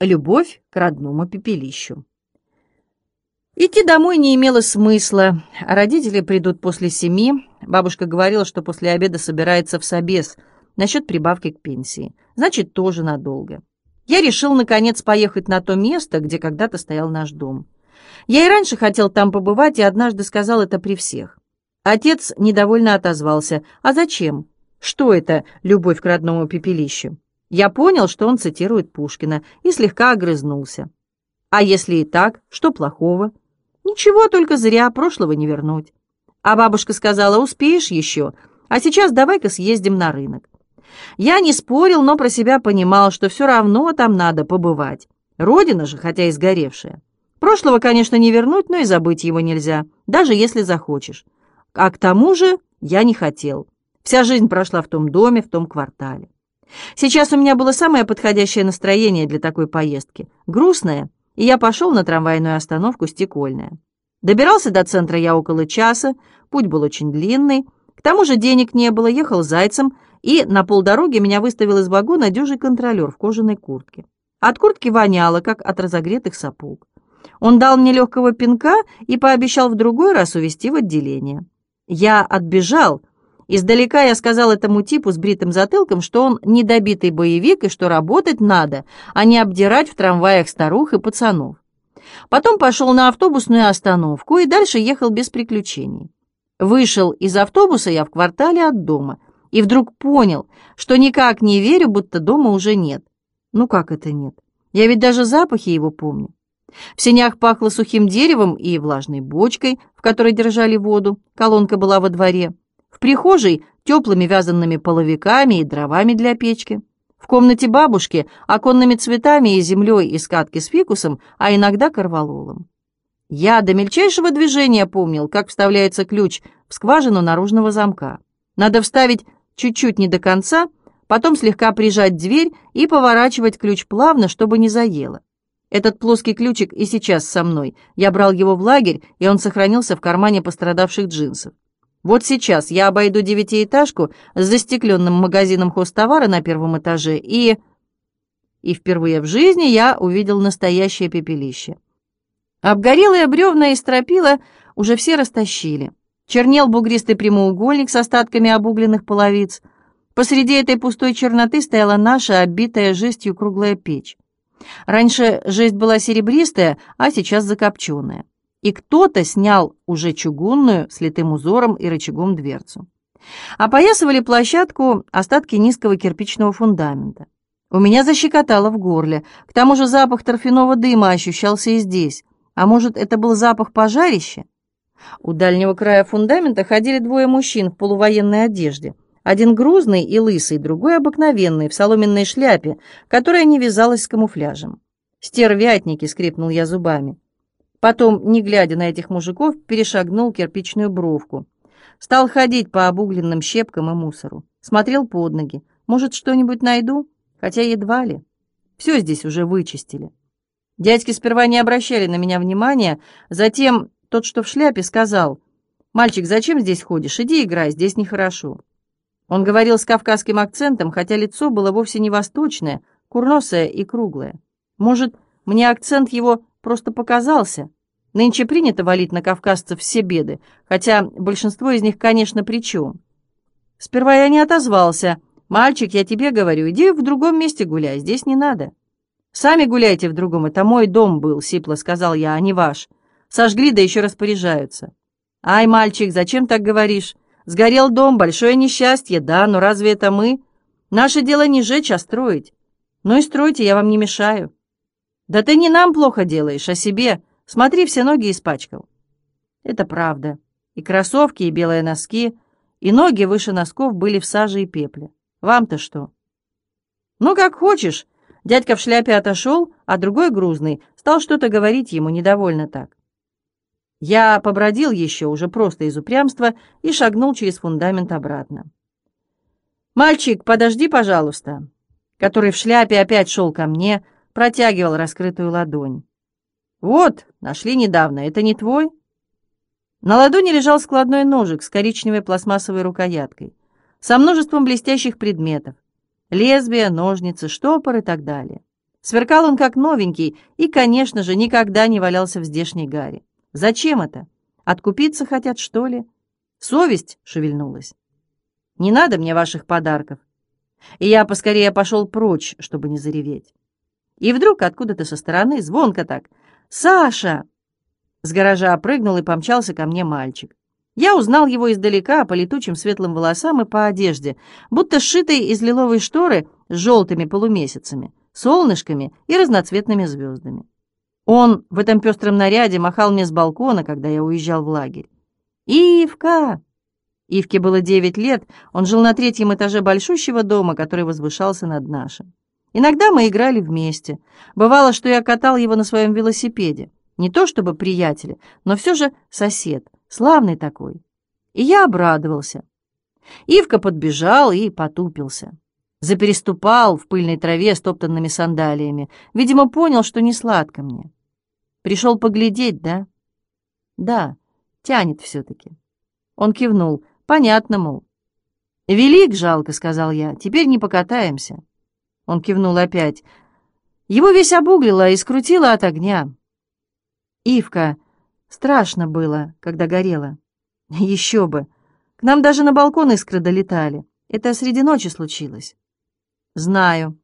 Любовь к родному пепелищу. Идти домой не имело смысла. Родители придут после семи. Бабушка говорила, что после обеда собирается в собес насчет прибавки к пенсии. Значит, тоже надолго. Я решил, наконец, поехать на то место, где когда-то стоял наш дом. Я и раньше хотел там побывать, и однажды сказал это при всех. Отец недовольно отозвался. «А зачем? Что это, любовь к родному пепелищу?» Я понял, что он цитирует Пушкина, и слегка огрызнулся. А если и так, что плохого? Ничего, только зря, прошлого не вернуть. А бабушка сказала, успеешь еще, а сейчас давай-ка съездим на рынок. Я не спорил, но про себя понимал, что все равно там надо побывать. Родина же, хотя и сгоревшая. Прошлого, конечно, не вернуть, но и забыть его нельзя, даже если захочешь. А к тому же я не хотел. Вся жизнь прошла в том доме, в том квартале. Сейчас у меня было самое подходящее настроение для такой поездки. Грустное, и я пошел на трамвайную остановку «Стекольная». Добирался до центра я около часа, путь был очень длинный, к тому же денег не было, ехал зайцем, и на полдороги меня выставил из вагона дюжий контролер в кожаной куртке. От куртки воняло, как от разогретых сапог. Он дал мне легкого пинка и пообещал в другой раз увезти в отделение. Я отбежал, Издалека я сказал этому типу с бритым затылком, что он недобитый боевик и что работать надо, а не обдирать в трамваях старух и пацанов. Потом пошел на автобусную остановку и дальше ехал без приключений. Вышел из автобуса я в квартале от дома и вдруг понял, что никак не верю, будто дома уже нет. Ну как это нет? Я ведь даже запахи его помню. В сенях пахло сухим деревом и влажной бочкой, в которой держали воду, колонка была во дворе. В прихожей теплыми вязаными половиками и дровами для печки. В комнате бабушки оконными цветами и землей из катки с фикусом, а иногда корвалолом. Я до мельчайшего движения помнил, как вставляется ключ в скважину наружного замка. Надо вставить чуть-чуть не до конца, потом слегка прижать дверь и поворачивать ключ плавно, чтобы не заело. Этот плоский ключик и сейчас со мной. Я брал его в лагерь, и он сохранился в кармане пострадавших джинсов. Вот сейчас я обойду девятиэтажку с застекленным магазином хозтовара на первом этаже и... И впервые в жизни я увидел настоящее пепелище. Обгорелые бревна и стропила уже все растащили. Чернел бугристый прямоугольник с остатками обугленных половиц. Посреди этой пустой черноты стояла наша оббитая жестью круглая печь. Раньше жесть была серебристая, а сейчас закопченная и кто-то снял уже чугунную с литым узором и рычагом дверцу. Опоясывали площадку остатки низкого кирпичного фундамента. У меня защекотало в горле, к тому же запах торфяного дыма ощущался и здесь. А может, это был запах пожарища? У дальнего края фундамента ходили двое мужчин в полувоенной одежде. Один грузный и лысый, другой обыкновенный, в соломенной шляпе, которая не вязалась с камуфляжем. «Стервятники!» — скрипнул я зубами. Потом, не глядя на этих мужиков, перешагнул кирпичную бровку. Стал ходить по обугленным щепкам и мусору. Смотрел под ноги. Может, что-нибудь найду? Хотя едва ли. Все здесь уже вычистили. Дядьки сперва не обращали на меня внимания, затем тот, что в шляпе, сказал, «Мальчик, зачем здесь ходишь? Иди играй, здесь нехорошо». Он говорил с кавказским акцентом, хотя лицо было вовсе не восточное, курносое и круглое. Может, мне акцент его просто показался. Нынче принято валить на кавказцев все беды, хотя большинство из них, конечно, при чем. Сперва я не отозвался. «Мальчик, я тебе говорю, иди в другом месте гуляй, здесь не надо». «Сами гуляйте в другом, это мой дом был», — сипло сказал я, — «а не ваш. Сожгли, да еще распоряжаются». «Ай, мальчик, зачем так говоришь? Сгорел дом, большое несчастье, да, но разве это мы? Наше дело не жечь, а строить. Ну и стройте, я вам не мешаю». «Да ты не нам плохо делаешь, а себе. Смотри, все ноги испачкал». Это правда. И кроссовки, и белые носки, и ноги выше носков были в саже и пепле. Вам-то что? Ну, как хочешь. Дядька в шляпе отошел, а другой грузный стал что-то говорить ему недовольно так. Я побродил еще, уже просто из упрямства, и шагнул через фундамент обратно. «Мальчик, подожди, пожалуйста!» Который в шляпе опять шел ко мне, — протягивал раскрытую ладонь. «Вот, нашли недавно, это не твой?» На ладони лежал складной ножик с коричневой пластмассовой рукояткой, со множеством блестящих предметов, лезвия, ножницы, штопор и так далее. Сверкал он как новенький и, конечно же, никогда не валялся в здешней гаре. Зачем это? Откупиться хотят, что ли? Совесть шевельнулась. Не надо мне ваших подарков. И я поскорее пошел прочь, чтобы не зареветь. И вдруг откуда-то со стороны, звонко так, «Саша!» С гаража прыгнул и помчался ко мне мальчик. Я узнал его издалека по летучим светлым волосам и по одежде, будто сшитой из лиловой шторы с желтыми полумесяцами, солнышками и разноцветными звездами. Он в этом пестром наряде махал мне с балкона, когда я уезжал в лагерь. «Ивка!» Ивке было девять лет, он жил на третьем этаже большущего дома, который возвышался над нашим. Иногда мы играли вместе. Бывало, что я катал его на своем велосипеде. Не то чтобы приятели, но все же сосед, славный такой. И я обрадовался. Ивка подбежал и потупился. Запереступал в пыльной траве с топтанными сандалиями. Видимо, понял, что не сладко мне. Пришел поглядеть, да? Да, тянет все-таки. Он кивнул. Понятно, мол. «Велик, жалко», — сказал я, — «теперь не покатаемся». Он кивнул опять. Его весь обуглило и скрутило от огня. Ивка, страшно было, когда горело. Еще бы. К нам даже на балкон искры долетали. Это среди ночи случилось. Знаю.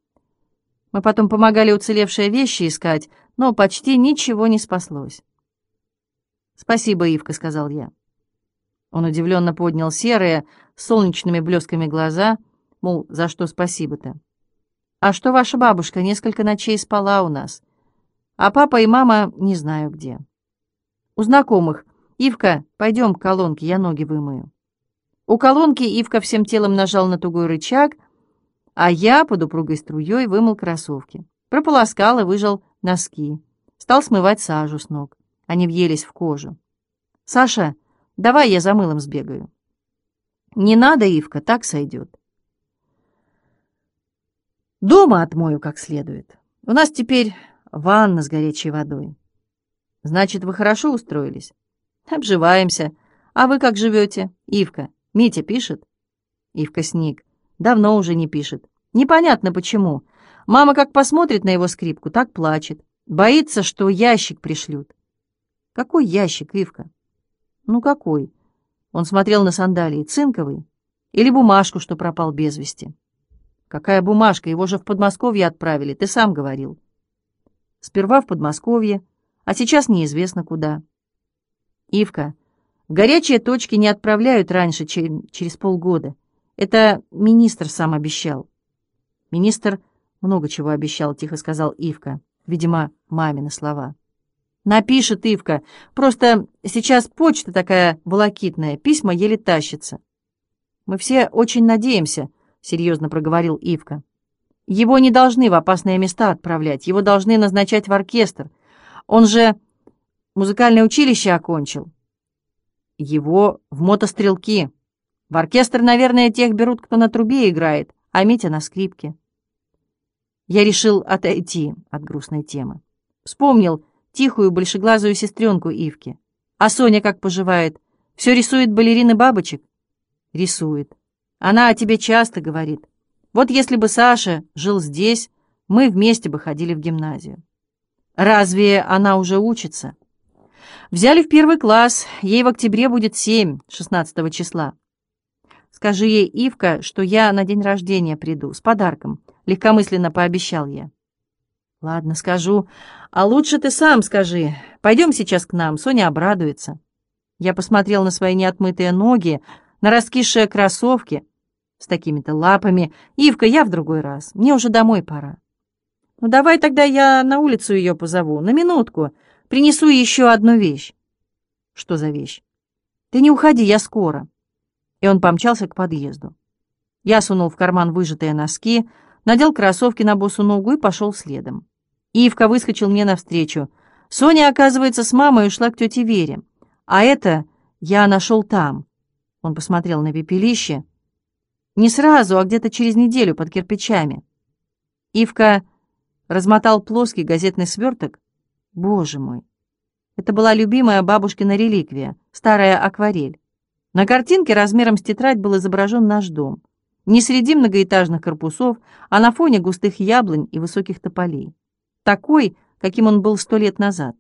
Мы потом помогали уцелевшие вещи искать, но почти ничего не спаслось. «Спасибо, Ивка», — сказал я. Он удивленно поднял серые, солнечными блесками глаза, мол, за что спасибо-то. «А что ваша бабушка несколько ночей спала у нас? А папа и мама не знаю где». «У знакомых. Ивка, пойдем к колонке, я ноги вымою». У колонки Ивка всем телом нажал на тугой рычаг, а я под упругой струей вымыл кроссовки. Прополоскал и выжал носки. Стал смывать сажу с ног. Они въелись в кожу. «Саша, Давай я за мылом сбегаю. Не надо, Ивка, так сойдет. Дома отмою как следует. У нас теперь ванна с горячей водой. Значит, вы хорошо устроились? Обживаемся. А вы как живете? Ивка, Митя пишет? Ивка сник. Давно уже не пишет. Непонятно почему. Мама как посмотрит на его скрипку, так плачет. Боится, что ящик пришлют. Какой ящик, Ивка? «Ну какой?» Он смотрел на сандалии. «Цинковый? Или бумажку, что пропал без вести?» «Какая бумажка? Его же в Подмосковье отправили, ты сам говорил». «Сперва в Подмосковье, а сейчас неизвестно куда». «Ивка, горячие точки не отправляют раньше, чем через полгода. Это министр сам обещал». «Министр много чего обещал», — тихо сказал Ивка. Видимо, мамины слова. Напишет Ивка. Просто сейчас почта такая волокитная, письма еле тащатся. Мы все очень надеемся, серьезно проговорил Ивка. Его не должны в опасные места отправлять, его должны назначать в оркестр. Он же музыкальное училище окончил. Его в мотострелки. В оркестр, наверное, тех берут, кто на трубе играет, а Митя на скрипке. Я решил отойти от грустной темы. Вспомнил, тихую большеглазую сестренку Ивки. А Соня как поживает? Все рисует балерины бабочек? Рисует. Она о тебе часто говорит. Вот если бы Саша жил здесь, мы вместе бы ходили в гимназию. Разве она уже учится? Взяли в первый класс, ей в октябре будет семь, 16 числа. Скажи ей, Ивка, что я на день рождения приду, с подарком, легкомысленно пообещал я. Ладно, скажу. А лучше ты сам скажи. Пойдем сейчас к нам, Соня обрадуется. Я посмотрел на свои неотмытые ноги, на раскисшие кроссовки с такими-то лапами. Ивка, я в другой раз. Мне уже домой пора. Ну давай тогда я на улицу ее позову, на минутку. Принесу еще одну вещь. Что за вещь? Ты не уходи, я скоро. И он помчался к подъезду. Я сунул в карман выжатые носки, надел кроссовки на босу ногу и пошел следом. Ивка выскочил мне навстречу. Соня, оказывается, с мамой ушла к тете Вере. А это я нашел там. Он посмотрел на пепелище. Не сразу, а где-то через неделю под кирпичами. Ивка размотал плоский газетный сверток. Боже мой! Это была любимая бабушкина реликвия, старая акварель. На картинке размером с тетрадь был изображен наш дом. Не среди многоэтажных корпусов, а на фоне густых яблонь и высоких тополей. такой, каким он был сто лет назад.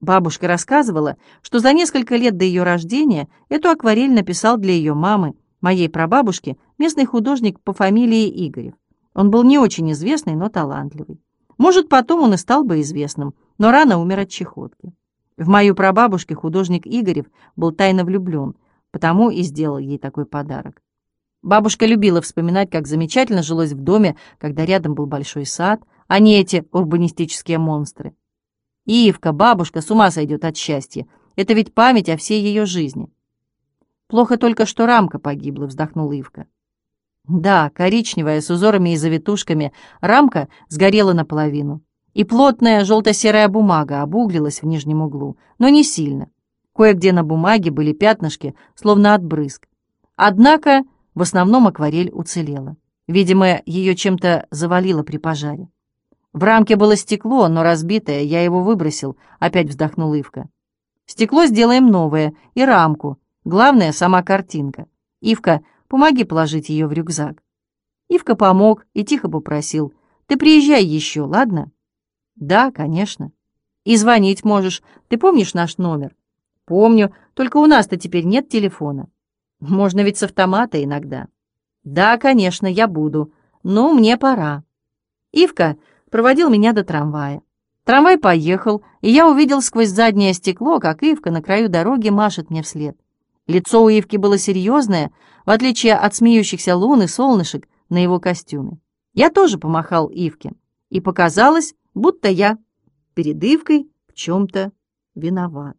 Бабушка рассказывала, что за несколько лет до ее рождения эту акварель написал для ее мамы, моей прабабушки, местный художник по фамилии Игорев. Он был не очень известный, но талантливый. Может, потом он и стал бы известным, но рано умер от чехотки. В мою прабабушке художник Игорев был тайно влюблен, потому и сделал ей такой подарок. Бабушка любила вспоминать, как замечательно жилось в доме, когда рядом был большой сад, а не эти урбанистические монстры. Ивка, бабушка, с ума сойдет от счастья. Это ведь память о всей ее жизни. Плохо только, что рамка погибла, вздохнул Ивка. Да, коричневая, с узорами и завитушками, рамка сгорела наполовину. И плотная желто-серая бумага обуглилась в нижнем углу, но не сильно. Кое-где на бумаге были пятнышки, словно от брызг. Однако в основном акварель уцелела. Видимо, ее чем-то завалило при пожаре. В рамке было стекло, но разбитое, я его выбросил, опять вздохнул Ивка. Стекло сделаем новое, и рамку. Главное, сама картинка. Ивка, помоги положить ее в рюкзак. Ивка помог и тихо попросил. Ты приезжай еще, ладно? Да, конечно. И звонить можешь. Ты помнишь наш номер? Помню, только у нас-то теперь нет телефона. Можно ведь с автомата иногда. Да, конечно, я буду. Но мне пора. Ивка проводил меня до трамвая. Трамвай поехал, и я увидел сквозь заднее стекло, как Ивка на краю дороги машет мне вслед. Лицо у Ивки было серьезное, в отличие от смеющихся лун и солнышек на его костюме. Я тоже помахал Ивке, и показалось, будто я перед Ивкой в чем-то виноват.